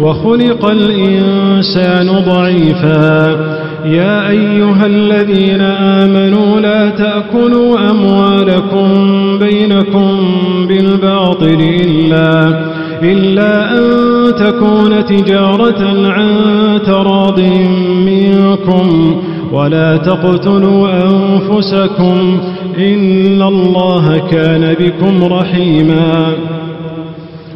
وخلق الإنسان ضعيفا. يا أيها الذين آمنوا لا تأكلوا أموالكم بينكم بالباطل إلا, إلا أن تكون تجارة عن تراض منكم ولا تقتلوا أنفسكم إن الله كان بكم رحيماً.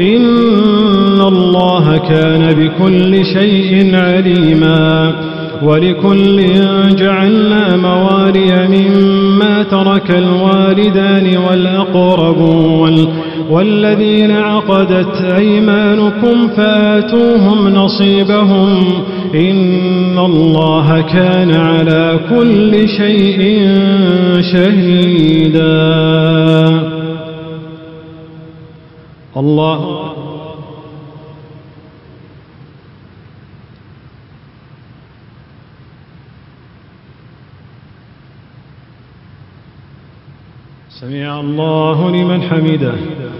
إن الله كان بكل شيء عليما ولكل جعلنا مواري مما ترك الوالدان والأقربون والذين عقدت أيمانكم فآتوهم نصيبهم إن الله كان على كل شيء شهيداً اللہ سمع الله لمن حمده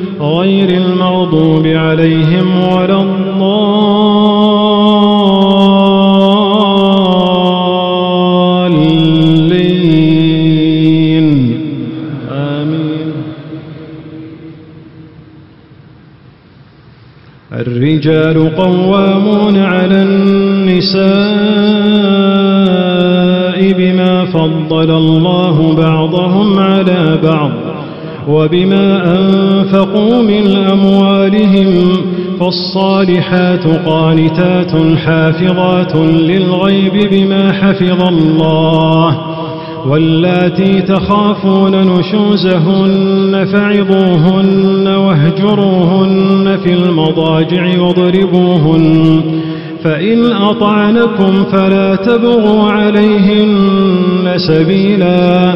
غير المغضوب عليهم ولا الضالين. آمين. الرجال قوامون على النساء بما فضل الله بعضهم على بعض. وبما أنفقوا من أموالهم فالصالحات قانتات حافظات للغيب بما حفظ الله واللاتي تخافون نشوزهن فعظوهن واهجروهن في المضاجع واضربوهن فإن أطعنكم فلا تبغوا عليهن سبيلاً